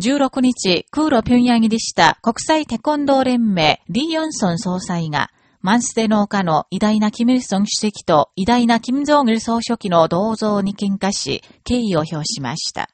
16日、空路平壌入りした国際テコンドー連盟リー・ヨンソン総裁が、マンスデ農家の偉大なキム・イルソン主席と偉大なキム・ジョン・ル総書記の銅像に喧嘩し、敬意を表しました。